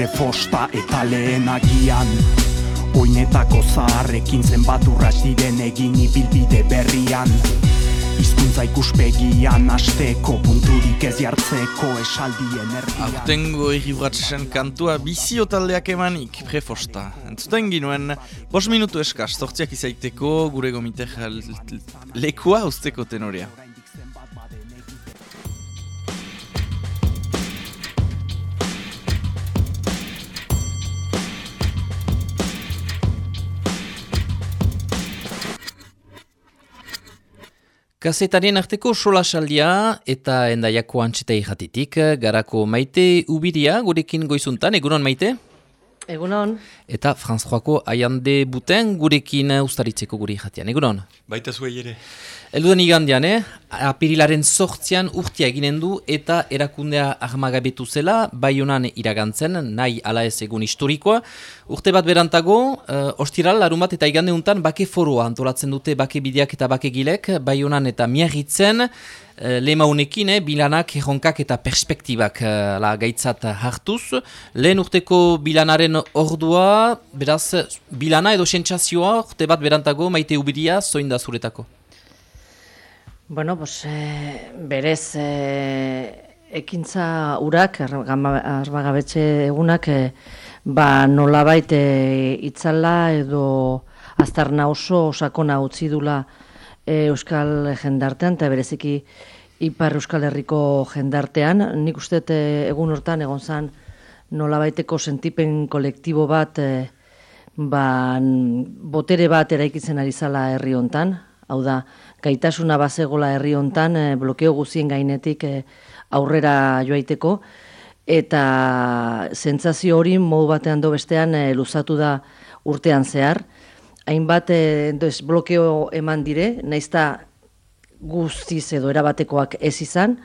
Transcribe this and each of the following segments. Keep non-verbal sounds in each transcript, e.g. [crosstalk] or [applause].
Prefosta eta lehen agian Oinetako zaharrekin zenbat urras diren egin ibilbide berrian Hizkuntza ikuspegian asteko punturik ez jartzeko esaldien erdian Aurtengo irribratzen kantua bizio taldeak emanik prefosta. Entzuten ginuen, bos minutu eskaz, sortziak izaiteko gure gomitek lekua usteko tenorea. Kazetarien arteko solasaldia eta endaiako antxetei jatitik, garako maite ubiria gurekin goizuntan, egunon maite? Egunon. Eta Franz Joako aiande buten gurekin ustaritzeko guri jatian, egunon? Baita zuei ere. Elduden igandian, eh? apirilaren sortzian urtia eginen du eta erakundea ahmagabetu zela, bai honan iragantzen, nahi ala ez egun historikoa. Urte bat berantago, uh, ostiral, larun bat eta igande untan, bake foroa antolatzen dute bake bideak eta bake gilek, bai honan eta miagitzen, uh, lehema unekin, eh, bilanak, erronkak eta perspektibak uh, la, gaitzat hartuz. Lehen urteko bilanaren ordua, beraz, bilana edo sentsazioa, urte bat berantago, maite ubiria, zoin da zuretako? Bueno, pues, e, berez e, ekintza urak, arbagabetxe egunak, e, ba nolabait e, itzala edo aztarna oso osakona utzi dula e, Euskal jendartean, eta bereziki Ipar Euskal Herriko jendartean. Nik uste egun hortan egon zan nolabaiteko sentipen kolektibo bat, e, ba, botere bat eraikitzen ari zala herri hontan, hau da, gaitasuna bazegola herri hontan e, blokeo guzien gainetik e, aurrera joaiteko. Eta sentsazio hori modu batean do bestean e, luzatu da urtean zehar hainbat e, blokeo eman dire naizta guztiz edo erabatekoak ez izan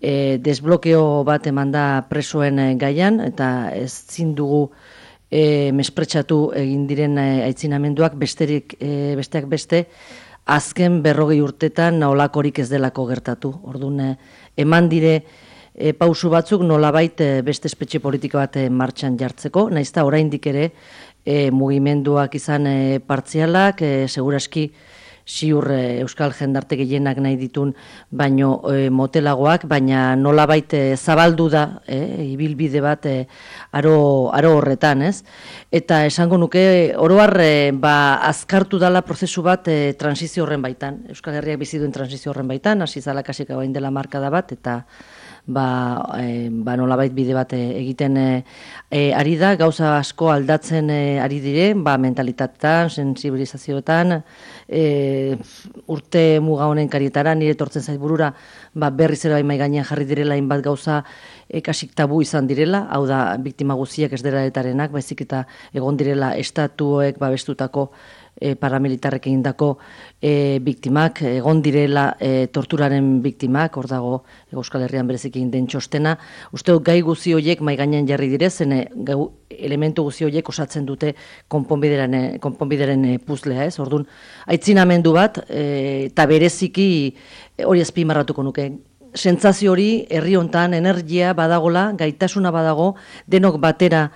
e, desblokeo bat eman da presoen gaian eta ez zindugu e, mespretsatu egin diren aitzinamenduak besterik e, besteak beste azken berrogei urtetan nolakorik ez delako gertatu. Orduan, eh, eman dire e, pausu batzuk nolabait e, beste espetxe politiko bat martxan jartzeko, naizta oraindik ere e, mugimenduak izan e, partzialak, e, seguraski ziur e, Euskal Jendarte gehienak nahi ditun baino e, motelagoak, baina nolabait e, zabaldu da e, ibilbide bat e, aro, aro horretan, ez? Eta esango nuke oroar e, ba, azkartu dala prozesu bat e, transizio horren baitan. Euskal Herriak bizi duen transizio horren baitan, hasi zala kasik dela marka da bat, eta ba, e, ba nolabait bide bat eh, egiten e, ari da, gauza asko aldatzen e, ari dire, ba mentalitatetan, sensibilizazioetan, e, urte muga honen karietara, nire tortzen zait burura, ba berri zera bai gainean jarri direla inbat gauza ekasik tabu izan direla, hau da, biktima guziak ez dira etarenak, baizik eta egon direla estatuek babestutako e, paramilitarrek egindako e, biktimak, egon direla e, torturaren biktimak, hor dago Euskal Herrian berezik egin den txostena. Uste gai guzi horiek mai gainean jarri dire, zene elementu guzi horiek osatzen dute konponbideren, konponbideren e, puzlea, ez? Orduan, aitzinamendu bat, e, eta bereziki hori azpimarratuko nuke, sentsazio hori herri hontan energia badagola, gaitasuna badago, denok batera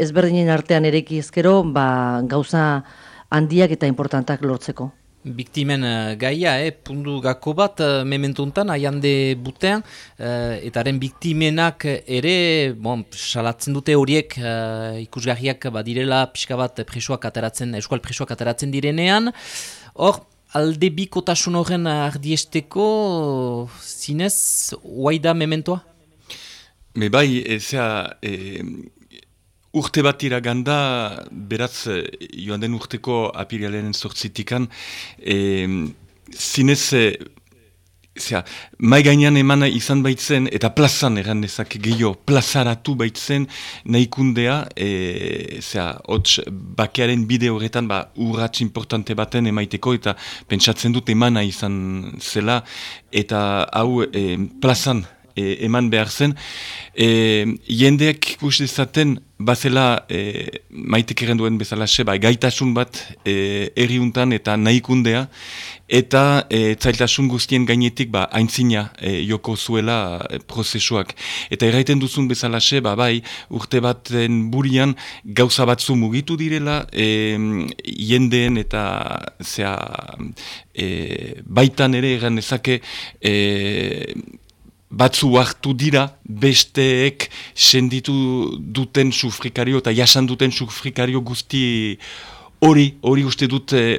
ezberdinen artean ereki ezkero, ba, gauza handiak eta importantak lortzeko. Biktimen uh, gaia, eh, pundu gako bat, uh, mementuntan, aiande butean, uh, eta haren biktimenak ere, bon, salatzen dute horiek uh, ikusgarriak badirela pixka bat presoak ateratzen, eskual presoak ateratzen direnean. Hor, alde bikotasun horren ardiesteko, zinez, huaida mementoa? Me bai, ezea, e, Urte bat iraganda, beraz, eh, joan den urteko apirialen sortzitikan, e, zinez, zera, mai gainean emana izan baitzen, eta plazan eran ezak gehiago, plazaratu baitzen nahikundea, e, zera, hotz, bakearen bide horretan, ba, urratx importante baten emaiteko, eta pentsatzen dut emana izan zela, eta hau e, plazan e, eman behar zen, e, jendeak ikus dezaten bazela e, maitek duen bezala ba, gaitasun bat e, erriuntan eta nahikundea, eta e, zailtasun guztien gainetik ba, aintzina e, joko zuela e, prozesuak. Eta erraiten duzun bezala ba, bai, urte baten burian gauza batzu mugitu direla, e, jendeen eta zea, e, baitan ere egan ezake e, batzu hartu dira besteek senditu duten sufrikario eta jasan duten sufrikario guzti Hori, hori uste dut e,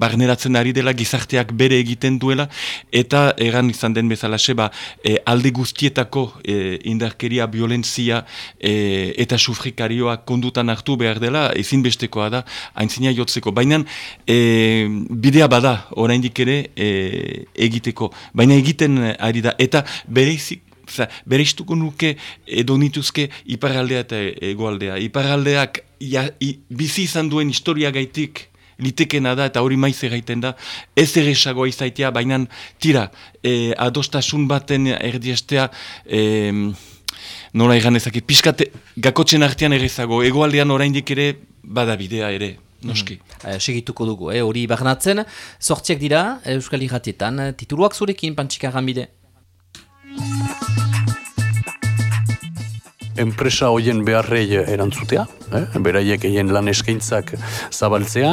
barneratzen ari dela, gizarteak bere egiten duela, eta egan izan den bezala ba, e, alde guztietako e, indarkeria, violentzia e, eta sufrikarioa kondutan hartu behar dela, ezinbestekoa da, haintzina jotzeko. Baina e, bidea bada, oraindik ere e, egiteko. Baina egiten ari da, eta bereizik Bere istuko nuke edo nituzke iparaldea eta egoaldea. Iparaldeak bizi izan duen historia gaitik litekena da eta hori maize gaiten da, ez esagoa izaitea, baina tira, e, adostasun baten erdiestea, e, nola egan ezakit, piskate gakotzen artean egezago, egoaldean oraindik ere badabidea ere. Noski. Mm. segituko dugu, eh, hori barnatzen. Sortziak dira, Euskal Iratietan, tituluak zurekin, pantxika bide. Enpresa hoien beharrei erantzutea, eh? beraiek egin lan eskaintzak zabaltzea,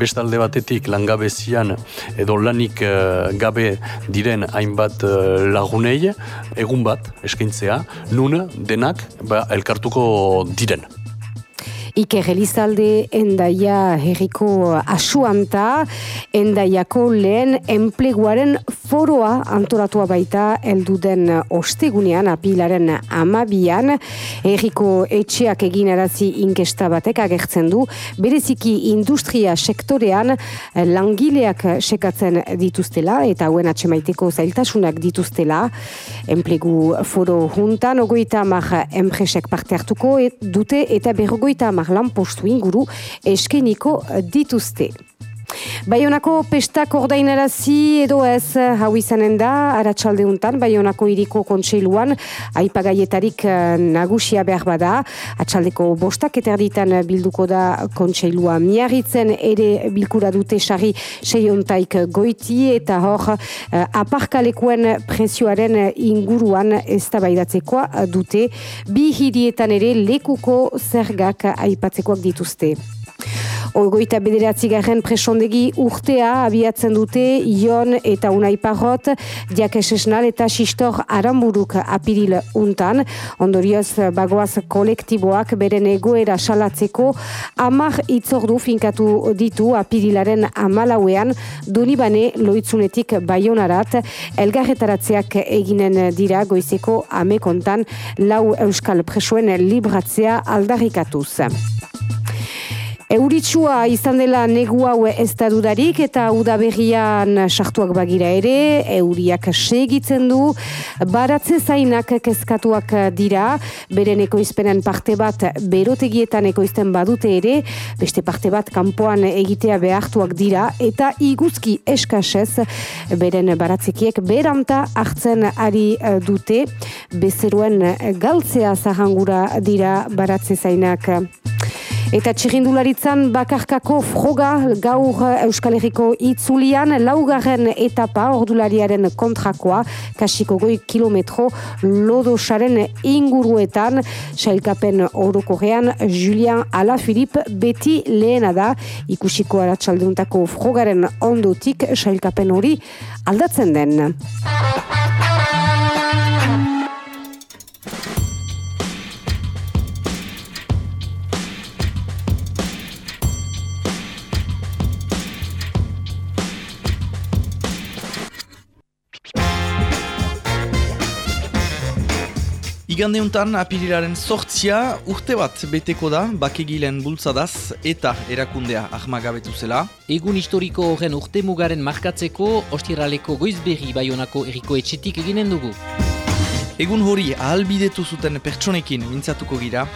bestalde batetik langabezian edo lanik uh, gabe diren hainbat uh, lagunei, egun bat eskaintzea, nun denak ba, elkartuko diren. Ike Gelizalde endaia herriko asuanta, endaiako lehen enpleguaren foroa antolatua baita elduden ostegunean apilaren amabian, herriko etxeak egin arazi inkesta batek agertzen du, bereziki industria sektorean langileak sekatzen dituztela eta hauen atxemaiteko zailtasunak dituztela, enplegu foro juntan, ogoita mar enpresek parte hartuko dute eta berrogoita mar lanpostu inguru eskeniko dituzte. Baionako pestak ordainarazi edo ez hau izanen da, aratsalde untan, Baionako iriko kontseiluan, aipagaietarik eh, nagusia behar bada, atxaldeko bostak eta bilduko da kontseilua. Miarritzen ere bilkura dute sari seiontaik goiti eta hor eh, aparkalekuen prezioaren inguruan ez dute, bi hirietan ere lekuko zergak aipatzekoak dituzte. Ogoita bederatzi garen presondegi urtea abiatzen dute Ion eta Unai Parrot, Diakes Esnal eta Sistor Aramburuk apiril untan. Ondorioz bagoaz kolektiboak beren egoera salatzeko amar itzordu finkatu ditu apirilaren amalauean Donibane loitzunetik baionarat elgarretaratzeak eginen dira goizeko amekontan lau euskal presoen libratzea aldarrikatuz. Euritsua izan dela negu hau ez da dudarik eta udaberrian sartuak bagira ere, euriak segitzen du, baratze zainak kezkatuak dira, beren ekoizpenen parte bat berotegietan ekoizten badute ere, beste parte bat kanpoan egitea behartuak dira, eta iguzki eskasez beren baratzekiek beranta hartzen ari dute, bezeruen galtzea zahangura dira baratze zainak. Eta txirindularitzan bakarkako froga gaur Euskal Herriko itzulian laugarren etapa ordulariaren kontrakoa kasiko goi kilometro lodosaren inguruetan sailkapen orokorrean Julian Alaphilippe beti lehena da ikusiko aratsalduntako frogaren ondotik sailkapen hori aldatzen den. Igandeuntan apirilaren sortzia urte bat beteko da bakegilen bultzadaz eta erakundea ahmagabetu zela. Egun historiko horren urte mugaren markatzeko ostiraleko goizberri baionako eriko etxetik eginen dugu. Egun hori ahalbidetu zuten pertsonekin mintzatuko gira.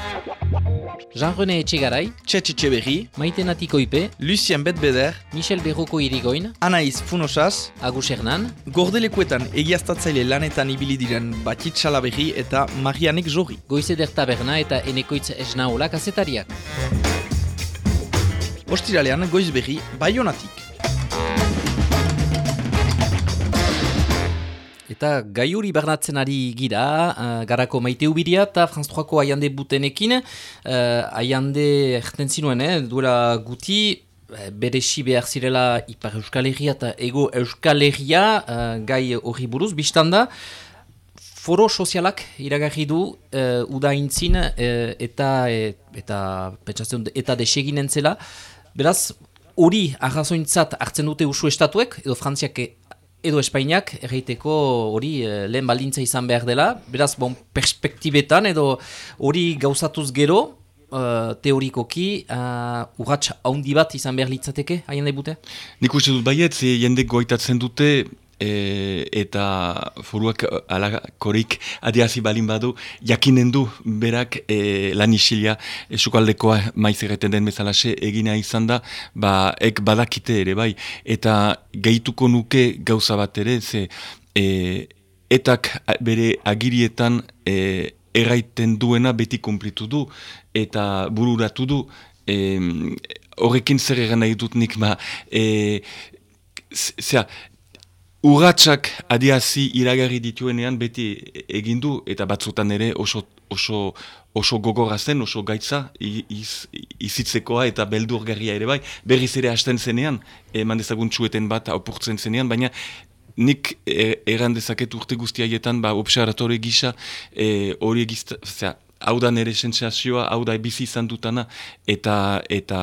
Jean-René Etxegarai, Txetxe berri, Maite Natikoipe, Lucien Betbeder, Michel Berroko Irigoin, Anaiz Funosas, Agus Hernan, gordelekuetan egiaztatzaile lanetan ibili diren Batit Salaberri eta Marianek Jorri. Goizeder Taberna eta Enekoitz Esnaola kazetariak. Ostiralean goiz berri Baionatik. Eta gaiuri bernatzen ari gira, uh, garako maite ubiria eta Franz Troako aiande butenekin. Uh, aiande erten zinuen, eh, duela guti, uh, beresi behar zirela Ipar Euskal Herria eta Ego Euskal Herria uh, gai horri buruz, biztanda. Foro sozialak iragarri du uh, udaintzin uh, eta, eta, eta deseginen zela. Beraz, hori arrazointzat hartzen dute usu estatuek, edo Frantziak edo Espainiak erreiteko hori eh, lehen baldintza izan behar dela, beraz, bon, perspektibetan edo hori gauzatuz gero, uh, teorikoki, uh, urratx haundi bat izan behar litzateke, haien debute? Nik uste dut baiet, jendek goitatzen dute, e, eta foruak alakorik adiazi balin badu, jakinen du berak e, lan isilia esukaldekoa maiz erreten den bezalase egina izan da, ba, ek badakite ere bai, eta gehituko nuke gauza bat ere, ze e, etak bere agirietan e, erraiten duena beti kumplitu du, eta bururatu du, e, horrekin zer egan nahi dut nik, ba, e, zera, Urratxak adiazi iragarri dituenean beti egin du eta batzutan ere oso, oso, oso gogorra zen, oso gaitza iz, izitzekoa eta beldurgarria ere bai. Berriz ere hasten zenean, eman dezagun txueten bat opurtzen zenean, baina nik e, erran dezaket urte guztiaietan ba, observatore gisa e, hori egizta, hau da nire sensazioa, hau da bizi izan dutana, eta, eta,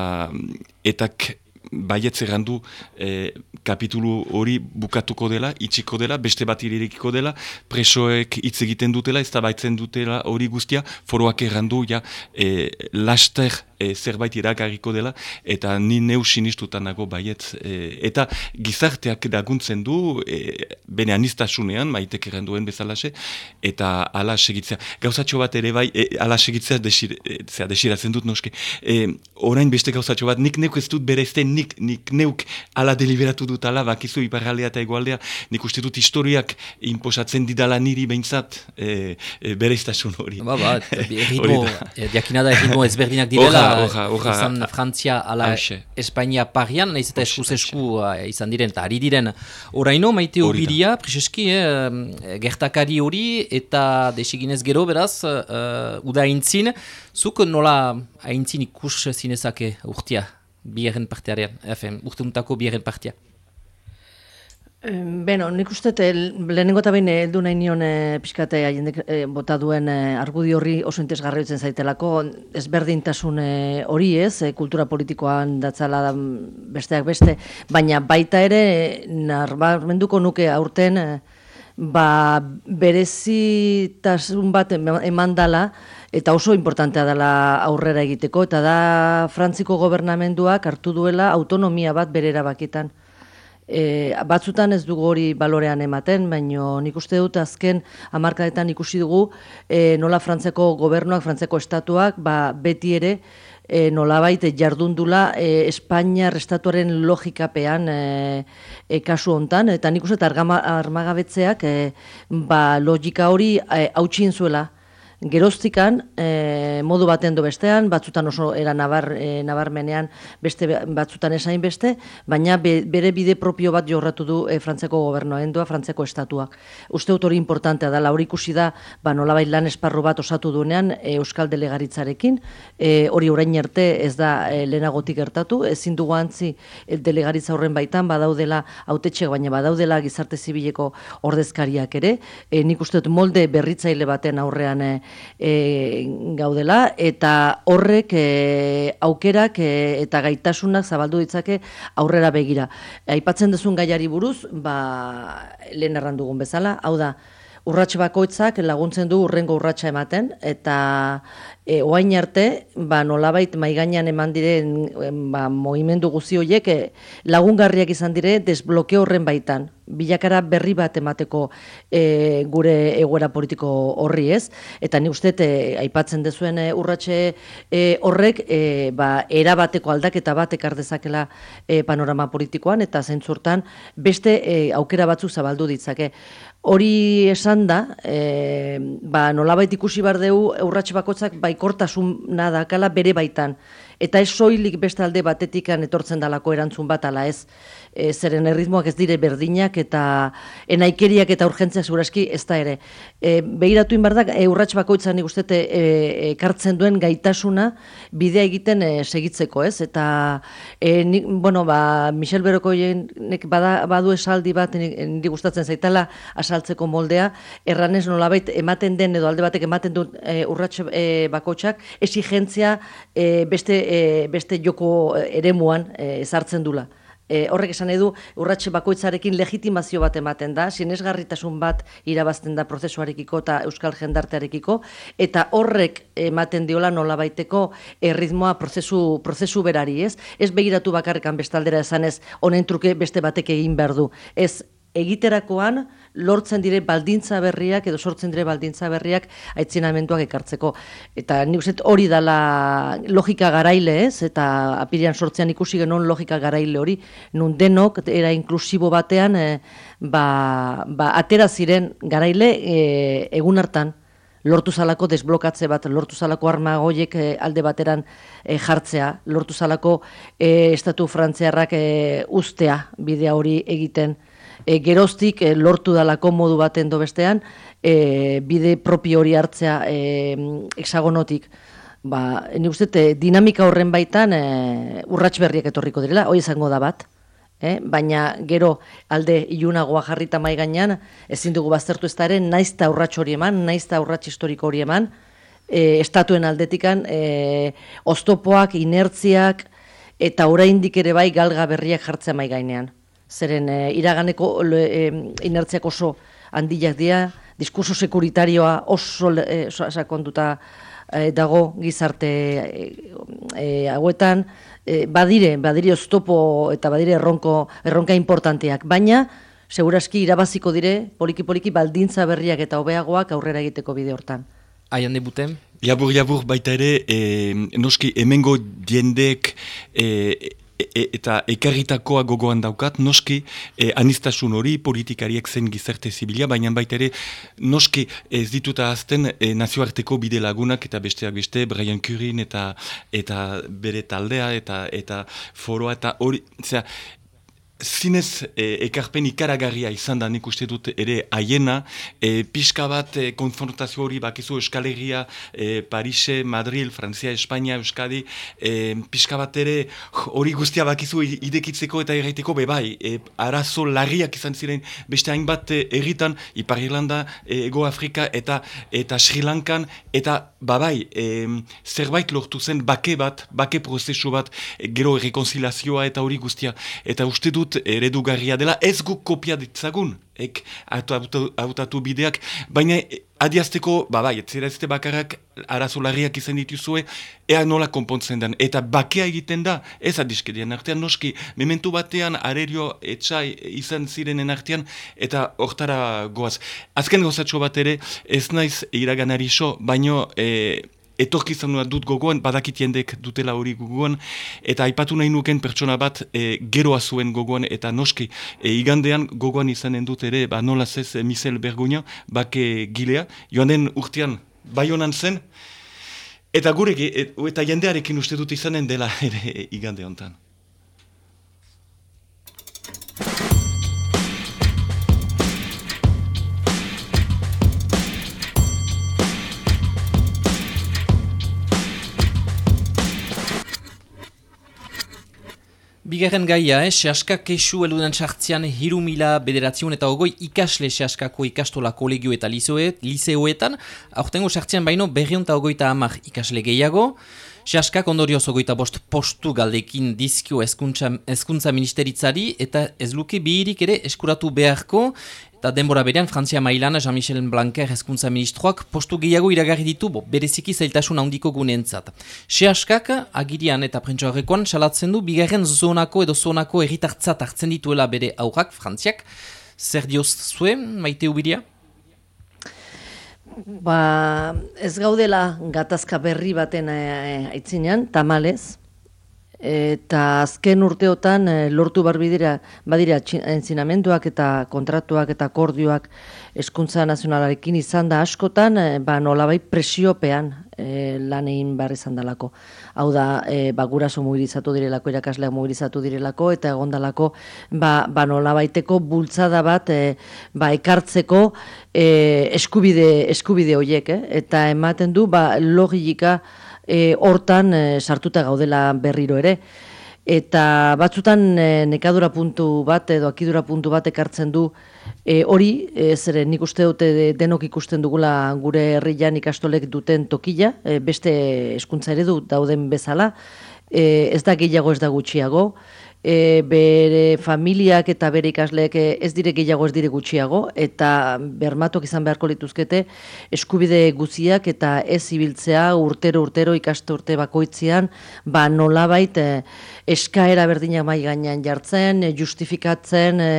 etak baietze gandu e, kapitulu hori bukatuko dela, itxiko dela, beste bat iririkiko dela, presoek hitz egiten dutela, ez da baitzen dutela hori guztia, foroak errandu, ja, e, laster e, zerbait iragarriko dela, eta ni neu sinistutan nago baiet. E, eta gizarteak daguntzen du, e, bene anistasunean, maitek erranduen bezalase, eta ala segitzea. Gauzatxo bat ere bai, e, ala segitzea desir, e, desiratzen dut noske. E, orain beste gauzatxo bat, nik neuk ez dut bere nik, nik neuk ala deliberatu dut ala, bakizu iparraldea eta egualdea, nik uste dut historiak inposatzen didala niri behintzat e, e, bere hori. Ba, ba, [laughs] erritmo, diakinada erritmo [laughs] ezberdinak direla, Oja, oja, izan Frantzia ala Espainia parian, nahiz eta eskuz esku uh, izan diren, eta ari diren. Oraino, maite hobiria, prezeski, eh, gertakari hori, eta desiginez gero, beraz, uh, uda aintzin, zuk nola aintzin ikus zinezake urtia, biherren partearean, efen, urte untako biherren partea? Beno, nik uste lehenengo eta behin heldu nahi nion e, pixkate e, bota duen e, argudi horri oso intesgarri zaitelako. Ezberdintasun hori ez, kultura politikoan datzala da besteak beste, baina baita ere narbarmenduko nuke aurten ba, berezitasun bat eman dala eta oso importantea dela aurrera egiteko. Eta da frantziko gobernamenduak hartu duela autonomia bat berera bakitan. E, batzutan ez dugu hori balorean ematen, baino nik uste dut azken hamarkadetan ikusi dugu e, nola frantzeko gobernuak, frantzeko estatuak, ba, beti ere e, nola baite jardundula e, Espainia restatuaren logikapean e, e, kasu hontan, eta nik uste armagabetzeak e, ba, logika hori e, hautsin zuela geroztikan e, modu baten do bestean, batzutan oso era nabar, e, nabarmenean beste batzutan esain beste, baina bere bide propio bat jorratu du e, frantzeko gobernoa, endua frantzeko estatuak. Uste dut hori importantea da, hori ikusi da, ba, nolabait lan esparru bat osatu duenean e, Euskal Delegaritzarekin, e, hori orain arte ez da e, lehenagotik gertatu, ezin dugu antzi e, delegaritza horren baitan, badaudela autetxek, baina badaudela gizarte zibileko ordezkariak ere, e, nik uste dut molde berritzaile baten aurrean e, e, gaudela eta horrek e, aukerak e, eta gaitasunak zabaldu ditzake aurrera begira. Aipatzen duzun gaiari buruz, ba, lehen errandugun bezala, hau da, urratxe bakoitzak laguntzen du urrengo urratsa ematen eta e, oain arte, ba, nolabait maiganean eman diren ba, movimendu guzi horiek e, lagungarriak izan dire desblokeo horren baitan. Bilakara berri bat emateko e, gure egoera politiko horri ez. Eta ni uste, e, aipatzen dezuen e, urratxe e, horrek, e, ba, erabateko aldaketa bat ekar dezakela e, panorama politikoan, eta zentzurtan beste e, aukera batzuk zabaldu ditzake. Hori esan da, e, ba, nolabait ikusi bar dugu urratxe bakotzak baikortasun nadakala bere baitan. Eta ez soilik beste alde batetikan etortzen dalako erantzun bat ala ez e, zeren erritmoak ez dire berdinak eta enaikeriak eta urgentziak zuraski ez da ere. E, behiratu inbardak, e, urratx bakoitzan nik uste e, ekartzen duen gaitasuna bidea egiten e, segitzeko ez. Eta, e, nik, bueno, ba, Michel Beroko nek bada, badu esaldi bat niri gustatzen zaitala asaltzeko moldea, erranez nolabait ematen den edo alde batek ematen duen e, urratx e, bakoitzak exigentzia e, beste, e, beste joko eremuan ezartzen dula e, horrek esan edu urratxe bakoitzarekin legitimazio bat ematen da, sinesgarritasun bat irabazten da prozesuarekiko eta euskal jendartearekiko, eta horrek ematen diola nola baiteko erritmoa prozesu, prozesu berari, ez? Ez begiratu bakarrikan bestaldera esanez, honen truke beste batek egin behar du. Ez egiterakoan, lortzen dire baldintza berriak edo sortzen dire baldintza berriak aitzinamenduak ekartzeko. Eta ni uste hori dala logika garaile ez, eta apirian sortzean ikusi genuen logika garaile hori, nun denok era inklusibo batean e, ba, ba, atera ziren garaile e, egun hartan, lortu zalako desblokatze bat, lortu zalako arma goiek e, alde bateran jartzea, lortu zalako estatu frantziarrak e, ustea bidea hori egiten, e, geroztik e, lortu dalako modu baten do bestean, e, bide propio hori hartzea e, hexagonotik. Ba, ni uste, dinamika horren baitan e, urrats berriak etorriko direla, hoi izango da bat. Eh? Baina gero alde ilunagoa jarrita mai gainean, ezin dugu baztertu ez da ere, naizta urrats hori eman, naizta urrats historiko hori eman, e, estatuen aldetikan, e, oztopoak, inertziak, eta oraindik ere bai galga berriak jartzea mai gainean zeren e, iraganeko e, inertziak oso handiak dira, diskurso sekuritarioa oso e, sakonduta e, dago gizarte e, hauetan, e, badire, badire oztopo eta badire erronko, erronka importanteak, baina seguraski irabaziko dire poliki-poliki baldintza berriak eta hobeagoak aurrera egiteko bide hortan. Aian debuten? Jabur, jabur, baita ere, e, noski, hemengo diendek e, E, e, eta ekarritakoa gogoan daukat, noski e, anistasun hori politikariek zen gizarte zibilia, baina baita ere noski ez dituta azten e, nazioarteko bide lagunak eta besteak beste, Brian Curin eta eta bere taldea eta eta foroa eta hori, zinez e, ekarpen ikaragarria izan da nik uste dut ere haiena, e, pixka bat e, konfrontazio hori bakizu Euskal Herria, e, Parise, Madrid, Frantzia, Espainia, Euskadi, e, pixka bat ere hori guztia bakizu idekitzeko eta erraiteko bebai, e, arazo larriak izan ziren beste hainbat erritan, Ipar Irlanda, e, Ego Afrika eta eta Sri Lankan, eta babai, e, zerbait lortu zen bake bat, bake prozesu bat, gero rekonzilazioa eta hori guztia, eta uste dut eredugarria dela, ez guk kopia ditzagun, ek hautatu bideak, baina adiazteko, ba bai, zera ezte bakarrak arazolarriak izan dituzue, ea nola konpontzen den, eta bakea egiten da, ez adiskedian artean, noski, mementu batean, arerio etxai izan zirenen artean, eta hortara goaz. Azken gozatxo bat ere, ez naiz iraganari so, baino, e, etorkizanua dut gogoan, badakit jendek dutela hori gogoan, eta aipatu nahi nuken pertsona bat e, geroa zuen gogoan, eta noski, e, igandean gogoan izanen dut ere, ba nola zez e, Michel Berguna, bake gilea, joan den urtean, bai zen, eta gure, e, eta jendearekin uste dut izanen dela [laughs] ere igande hontan. Bigarren gaia, eh? sehaska kesu eludan sartzean hiru mila bederatzion eta ogoi ikasle sehaskako ikastola kolegio eta liseoetan, aurtengo sartzean baino berrion eta ogoita amak ikasle gehiago, sehaskak ondorioz ogoita bost postu galdekin dizkio eskuntza, eskuntza ministeritzari eta ez luke bihirik ere eskuratu beharko, eta denbora berean, Frantzia mailan, Jean-Michel Blanquer hezkuntza ministroak, postu gehiago iragarri ditu, bo, bereziki zailtasun handiko guneentzat. Se agirian eta prentsoarrekoan, salatzen du, bigarren zonako edo zonako erritartzat hartzen dituela bere aurrak, Frantziak. Zer dioz zuen, maite ubiria? Ba, ez gaudela gatazka berri baten eh, aitzinean, tamalez, eta azken urteotan e, lortu barbidira badira entzinamenduak eta kontratuak eta akordioak eskuntza nazionalarekin izan da askotan e, ba nolabai presiopean e, lan egin behar izan dalako. Hau da, e, ba, guraso mobilizatu direlako, irakasleak mobilizatu direlako, eta egondalako ba, ba nolabaiteko bultzada bat e, ba, ekartzeko e, eskubide, eskubide horiek, eh? eta ematen du ba, logika e, hortan e, sartuta gaudela berriro ere. Eta batzutan e, nekadura puntu bat edo akidura puntu bat ekartzen du e, hori, e, zere nik uste dute denok ikusten dugula gure herrian ikastolek duten tokila, e, beste eskuntza ere du dauden bezala, e, ez da gehiago ez da gutxiago, e, bere familiak eta bere ikasleek e, ez dire gehiago ez dire gutxiago eta bermatuak izan beharko lituzkete eskubide guziak eta ez ibiltzea urtero urtero ikaste urte bakoitzean ba nolabait e, eskaera berdinak mai gainean jartzen, e, justifikatzen e,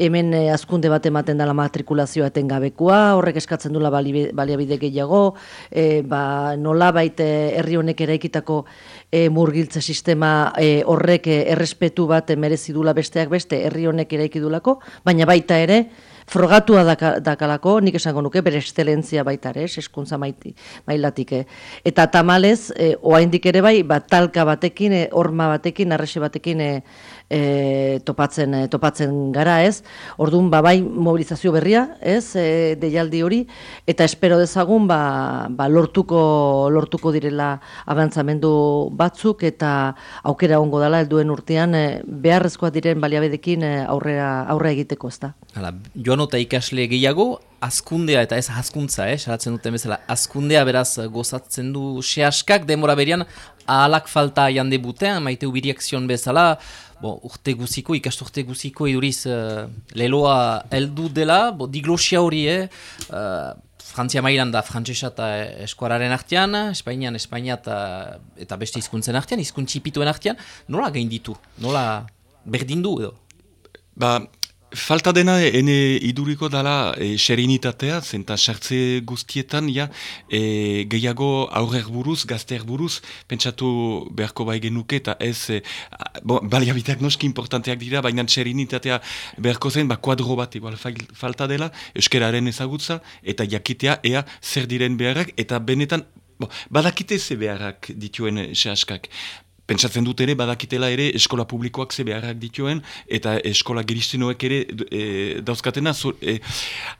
hemen e, azkunde bat ematen dela matrikulazioa etengabekoa, horrek eskatzen dula baliabide gehiago, e, ba nolabait herri honek eraikitako e, murgiltze sistema e, horrek errespetu bat merezi dula besteak beste herri honek eraiki dulako, baina baita ere frogatua dakalako, nik esango nuke, bere estelentzia baita ere, eskuntza maiti, mailatik. Eta tamalez, e, oaindik ere bai, bat talka batekin, e, horma batekin, arrese batekin, e, e, topatzen e, topatzen gara, ez? Ordun ba bai mobilizazio berria, ez? E, deialdi hori eta espero dezagun ba, ba lortuko lortuko direla avantzamendu batzuk eta aukera ongo dela helduen urtean e, beharrezkoa diren baliabedekin e, aurrera aurre egiteko, ezta. Hala, joan eta ikasle gehiago azkundea eta ez azkuntza, eh, salatzen duten bezala, azkundea beraz gozatzen du sehaskak, demora berian, ahalak falta jande butean, maite ubiriak zion bezala, bo, urte guziko, ikastu urte guziko iduriz uh, leloa heldu dela, bo, diglosia hori, eh, uh, Frantzia mailan da frantzesa eta eskuararen artean, Espainian, Espainia eta, eta beste hizkuntzen artean, hizkuntzipituen artean, nola gain ditu, nola berdindu edo? Ba, Falta dena ene iduriko dala e, serenitatea, zenta sartze guztietan, ja, e, gehiago aurrer buruz, gazteer buruz, pentsatu beharko bai genuke, eta ez, e, baliabiteak noski importanteak dira, baina serenitatea beharko zen, ba, kuadro bat igual falta dela, euskeraren ezagutza, eta jakitea, ea, zer diren beharrak, eta benetan, bo, badakite ze beharrak dituen sehaskak. Pentsatzen dut ere, badakitela ere, eskola publikoak ze beharrak dituen, eta eskola geristenoek ere e, dauzkatena. So, e,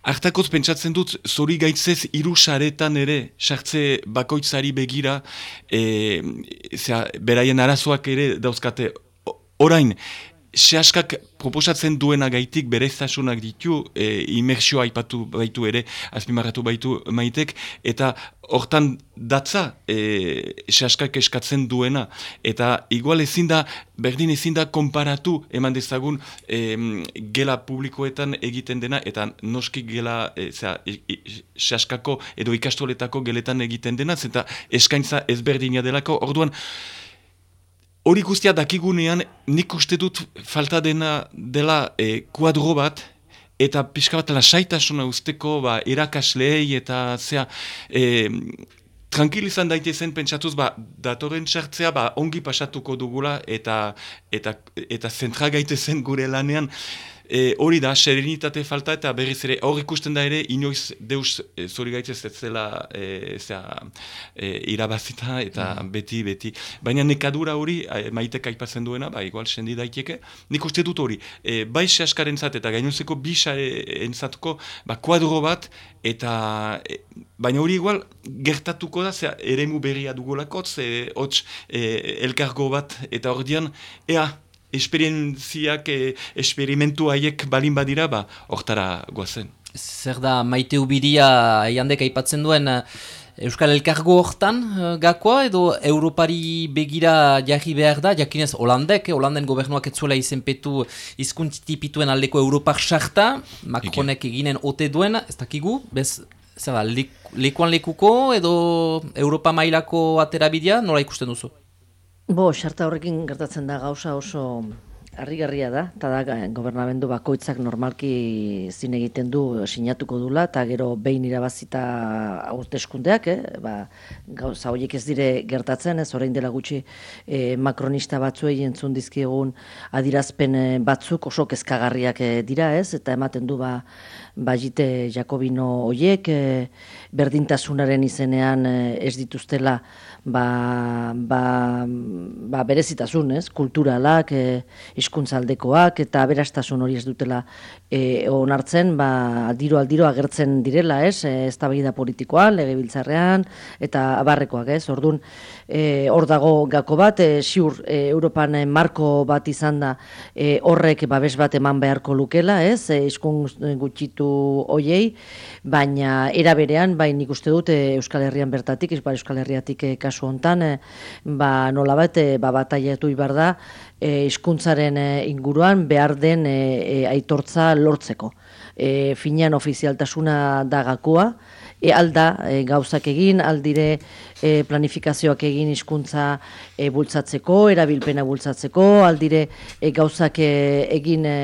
hartakoz pentsatzen dut, zori gaitzez irusaretan ere, sartze bakoitzari begira, e, zera, beraien arazoak ere dauzkate. Orain, Seaskak proposatzen duena gaitik bereztasunak ditu, e, imersioa aipatu baitu ere, azpimarratu baitu maitek, eta hortan datza e, Seaskak eskatzen duena. Eta igual ezin da, berdin ezin da konparatu eman dezagun e, gela publikoetan egiten dena, eta noski gela e, zera, Seaskako edo ikastoletako geletan egiten dena, eta eskaintza ezberdina delako, orduan, Hori guztia dakigunean, nik uste dut falta dena dela e, kuadro bat, eta pixka bat lasaitasuna usteko ba, erakasleei eta zea, e, tranquilizan daitezen pentsatuz, ba, datoren txartzea ba, ongi pasatuko dugula eta eta, eta zentra gaitezen gure lanean. E, hori da, serenitate falta eta berriz ere, hor ikusten da ere, inoiz deus e, zori gaitzez ez zela e, e, irabazita eta mm. beti, beti. Baina nekadura hori, e, maitek aipatzen duena, ba, igual sendi daiteke, nik uste dut hori, e, bai sehaskaren zat eta gainontzeko bisa entzatuko, ba, kuadro bat, eta e, baina hori igual gertatuko da, zera, ere mu berria dugolakot, ze, hotz, e, elkargo bat, eta hor dian, ea, esperientziak, e, esperimentu haiek balin badira, ba, hortara guazen. Zer da, maite ubiria, jandek aipatzen duen, Euskal Elkargo hortan uh, gakoa edo Europari begira jarri behar da, jakinez Holandek, eh, Holanden gobernuak etzuela izenpetu izkuntzitipituen aldeko Europar sarta, Macronek eginen ote duen, ez dakigu, bez, zera, lekuan lekuko edo Europa mailako aterabidea, nola ikusten duzu? Bo, sarta horrekin gertatzen da gauza oso Arrigarria da, eta da gobernamendu bakoitzak normalki zin egiten du sinatuko dula, eta gero behin irabazita hauteskundeak, eh? ba, gauza horiek ez dire gertatzen, ez orain dela gutxi eh, makronista batzuei entzun dizkiegun adirazpen eh, batzuk oso kezkagarriak eh, dira, ez? Eta ematen du ba, bajite Jakobino hoiek berdintasunaren izenean ez dituztela ba, ba, ba berezitasun, ez? kulturalak, e, hizkuntzaldekoak eta berastasun hori ez dutela e, onartzen, ba, aldiro aldiro agertzen direla, ez? E, eztabaida politikoa, legebiltzarrean eta abarrekoak, ez? Ordun e, hor dago gako bat, e, ziur e, Europan marko bat izan da e, horrek babes bat eman beharko lukela, ez? E, gutxitu hoiei, baina era berean, bai nik uste dut Euskal Herrian bertatik, Euskal Herriatik e, kasu hontan e, ba nolabait e, ba bataiatu ibar da eh, hizkuntzaren inguruan behar den aitortza lortzeko. E, finean ofizialtasuna da gakoa, e, alda e, gauzak egin, aldire e, planifikazioak egin hizkuntza e, bultzatzeko, erabilpena bultzatzeko, aldire e, gauzak e, egin e,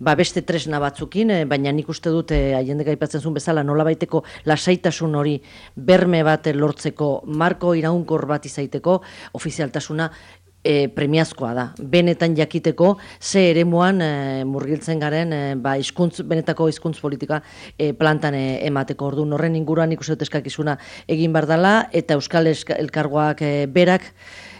ba beste tresna batzukin, e, baina nik uste dute haiendek aipatzen zuen bezala nola baiteko lasaitasun hori berme bat lortzeko, marko iraunkor bat izaiteko, ofizialtasuna e, premiazkoa da. Benetan jakiteko ze eremuan e, murgiltzen garen e, ba, izkuntz, benetako hizkuntz politika e, plantan e, emateko ordu. Horren inguruan ikusi eskakizuna egin bar dela eta Euskal Elkargoak e, berak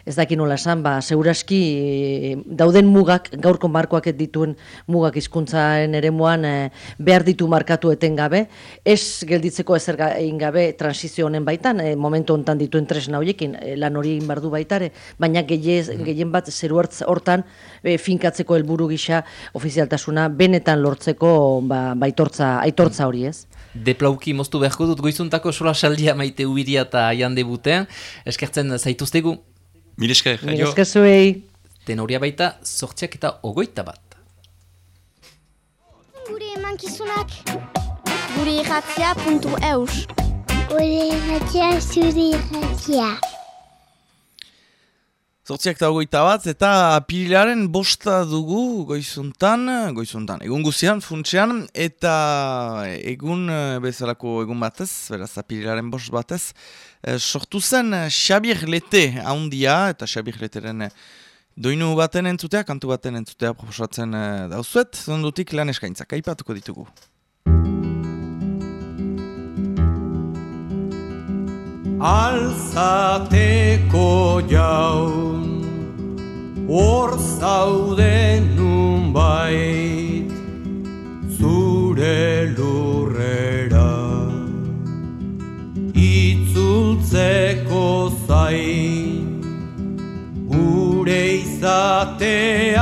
ez daki nola esan, ba, seguraski eh, dauden mugak, gaurko markoak dituen mugak hizkuntzaren eremuan e, behar ditu markatu etengabe, ez gelditzeko ezer egin gabe transizio honen baitan, e, momentu hontan dituen tresna horiekin, lan hori egin bardu baitare, baina mm. gehien bat zeru hortan finkatzeko helburu gisa ofizialtasuna benetan lortzeko ba, baitortza, aitortza hori ez. Deplauki moztu beharko dut goizuntako sola saldia maite ubiria eta aian debutean, eskertzen zaituztegu. Milesker, jaio. Milesker zuei. Tenoria baita, sortziak eta ogoita bat. Gure emankizunak, gure eus. Gure irratzia zure irratzia. Zortziak eta ogoita bat, eta pirilaren bosta dugu goizuntan, goizuntan, egun guzian, funtsean, eta egun bezalako egun batez, beraz, pirilaren bost batez, Eh, sortu zen eh, Xabir Lete haundia, eta Xabir Leteren eh, doinu baten entzutea, kantu baten entzutea proposatzen dauzuet, zondutik lan eskaintzak, aipatuko ditugu. Alzateko jaun, hor zauden nun zure lurrera. Itzultzeko zain gure izatearen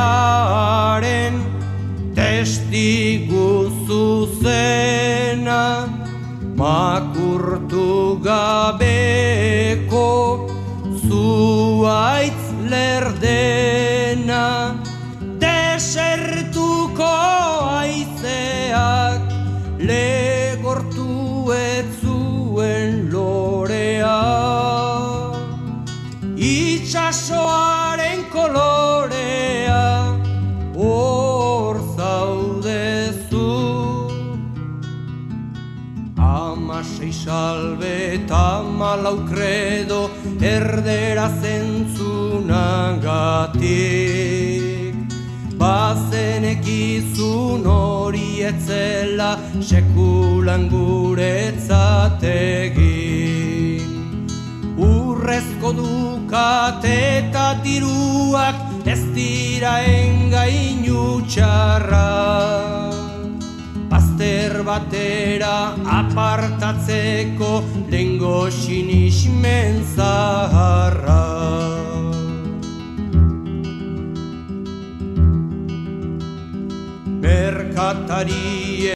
gabeko zuaitz lerdena desertuko aizeak legortu itxasoaren Amasei salbe eta malau kredo erdera zentzunagatik Bazenek izun hori etzela sekulan guretzategi urrezko dukat eta diruak ez dira engainu txarra. Paster batera apartatzeko lengo sinismen zaharra. Merkatari